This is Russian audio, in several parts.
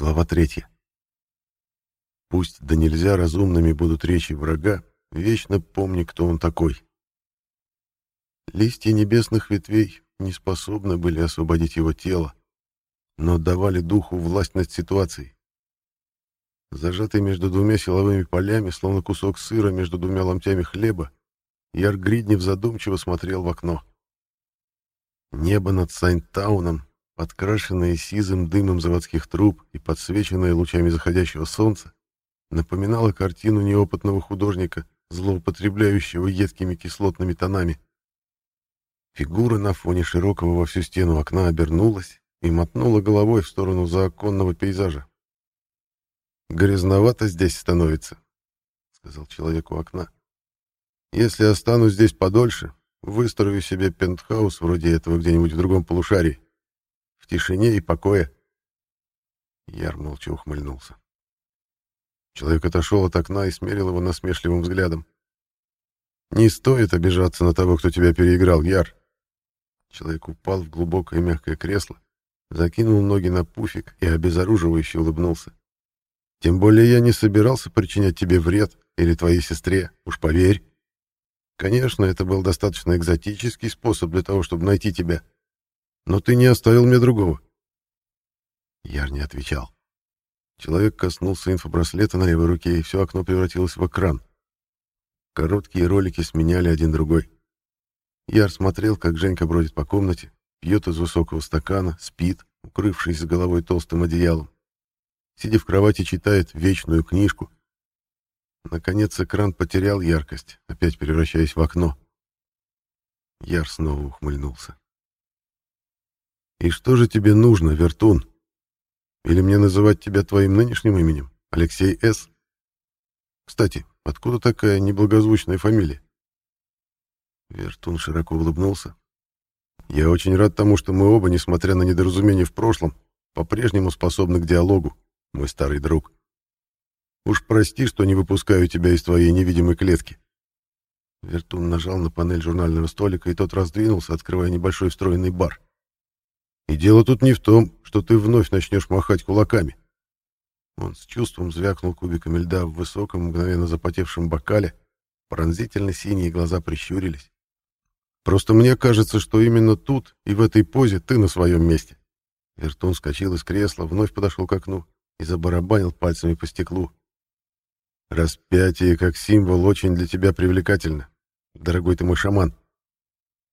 Глава третья. Пусть да нельзя разумными будут речи врага, вечно помни, кто он такой. Листья небесных ветвей не способны были освободить его тело, но давали духу власть над ситуацией. Зажатый между двумя силовыми полями, словно кусок сыра между двумя ломтями хлеба, Яр Гриднев задумчиво смотрел в окно. Небо над Сайнтауном, подкрашенное сизым дымом заводских труб и подсвеченное лучами заходящего солнца, напоминало картину неопытного художника, злоупотребляющего едкими кислотными тонами. Фигура на фоне широкого во всю стену окна обернулась и мотнула головой в сторону заоконного пейзажа. «Грязновато здесь становится», — сказал человек у окна. «Если останусь здесь подольше, выстрою себе пентхаус вроде этого где-нибудь в другом полушарии, тишине и покое». Яр молча ухмыльнулся. Человек отошел от окна и смерил его насмешливым взглядом. «Не стоит обижаться на того, кто тебя переиграл, Яр». Человек упал в глубокое мягкое кресло, закинул ноги на пуфик и обезоруживающе улыбнулся. Тем более я не собирался причинять тебе вред или твоей сестре, уж поверь. Конечно, это был достаточно экзотический способ для того, чтобы найти тебя. Но ты не оставил мне другого. Яр не отвечал. Человек коснулся инфобраслета на левой руке, и все окно превратилось в экран. Короткие ролики сменяли один другой. Яр смотрел, как Женька бродит по комнате, пьет из высокого стакана, спит, укрывшись с головой толстым одеялом сидя в кровати, читает вечную книжку. Наконец экран потерял яркость, опять превращаясь в окно. Яр снова ухмыльнулся. «И что же тебе нужно, Вертун? Или мне называть тебя твоим нынешним именем, Алексей С? Кстати, откуда такая неблагозвучная фамилия?» Вертун широко улыбнулся. «Я очень рад тому, что мы оба, несмотря на недоразумение в прошлом, по-прежнему способны к диалогу мой старый друг. Уж прости, что не выпускаю тебя из твоей невидимой клетки. Вертун нажал на панель журнального столика, и тот раздвинулся, открывая небольшой встроенный бар. И дело тут не в том, что ты вновь начнешь махать кулаками. Он с чувством звякнул кубиками льда в высоком, мгновенно запотевшем бокале, пронзительно синие глаза прищурились. Просто мне кажется, что именно тут и в этой позе ты на своем месте. Вертун скочил из кресла, вновь подошел к окну и забарабанил пальцами по стеклу. «Распятие как символ очень для тебя привлекательно, дорогой ты мой шаман.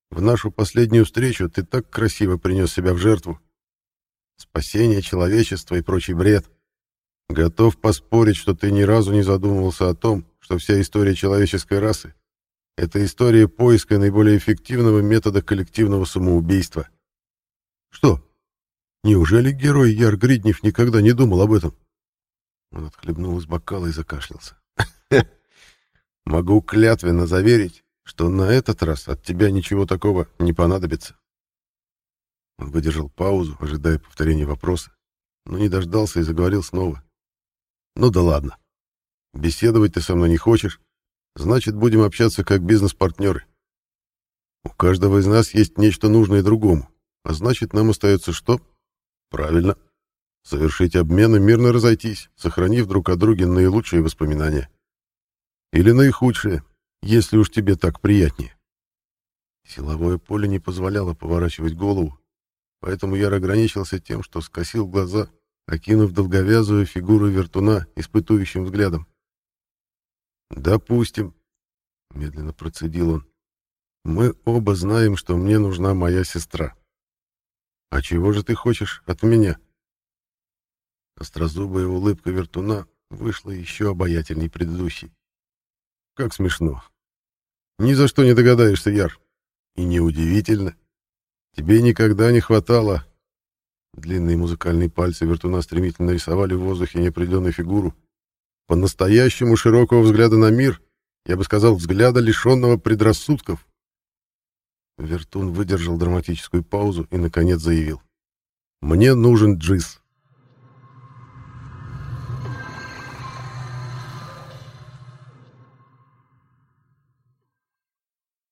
В нашу последнюю встречу ты так красиво принес себя в жертву. Спасение человечества и прочий бред. Готов поспорить, что ты ни разу не задумывался о том, что вся история человеческой расы — это история поиска наиболее эффективного метода коллективного самоубийства. Что, Неужели герой Яр Гриднев никогда не думал об этом? Он отхлебнул из бокала и закашлялся. Могу клятвенно заверить, что на этот раз от тебя ничего такого не понадобится. Он выдержал паузу, ожидая повторения вопроса, но не дождался и заговорил снова. Ну да ладно. Беседовать ты со мной не хочешь, значит, будем общаться как бизнес-партнеры. У каждого из нас есть нечто нужное другому, а значит, нам остается что? Правильно. Совершить обмен и мирно разойтись, сохранив друг о друге наилучшие воспоминания. Или наихудшие, если уж тебе так приятнее. Силовое поле не позволяло поворачивать голову, поэтому я ограничился тем, что скосил глаза, окинув долговязую фигуру вертуна испытующим взглядом. «Допустим», — медленно процедил он, — «мы оба знаем, что мне нужна моя сестра. «А чего же ты хочешь от меня?» Острозубая улыбка вертуна вышла еще обаятельней предыдущей. «Как смешно. Ни за что не догадаешься, Яр. И неудивительно. Тебе никогда не хватало...» Длинные музыкальные пальцы вертуна стремительно рисовали в воздухе неопределенную фигуру. По-настоящему широкого взгляда на мир, я бы сказал, взгляда, лишенного предрассудков. Вертун выдержал драматическую паузу и, наконец, заявил. «Мне нужен Джиз».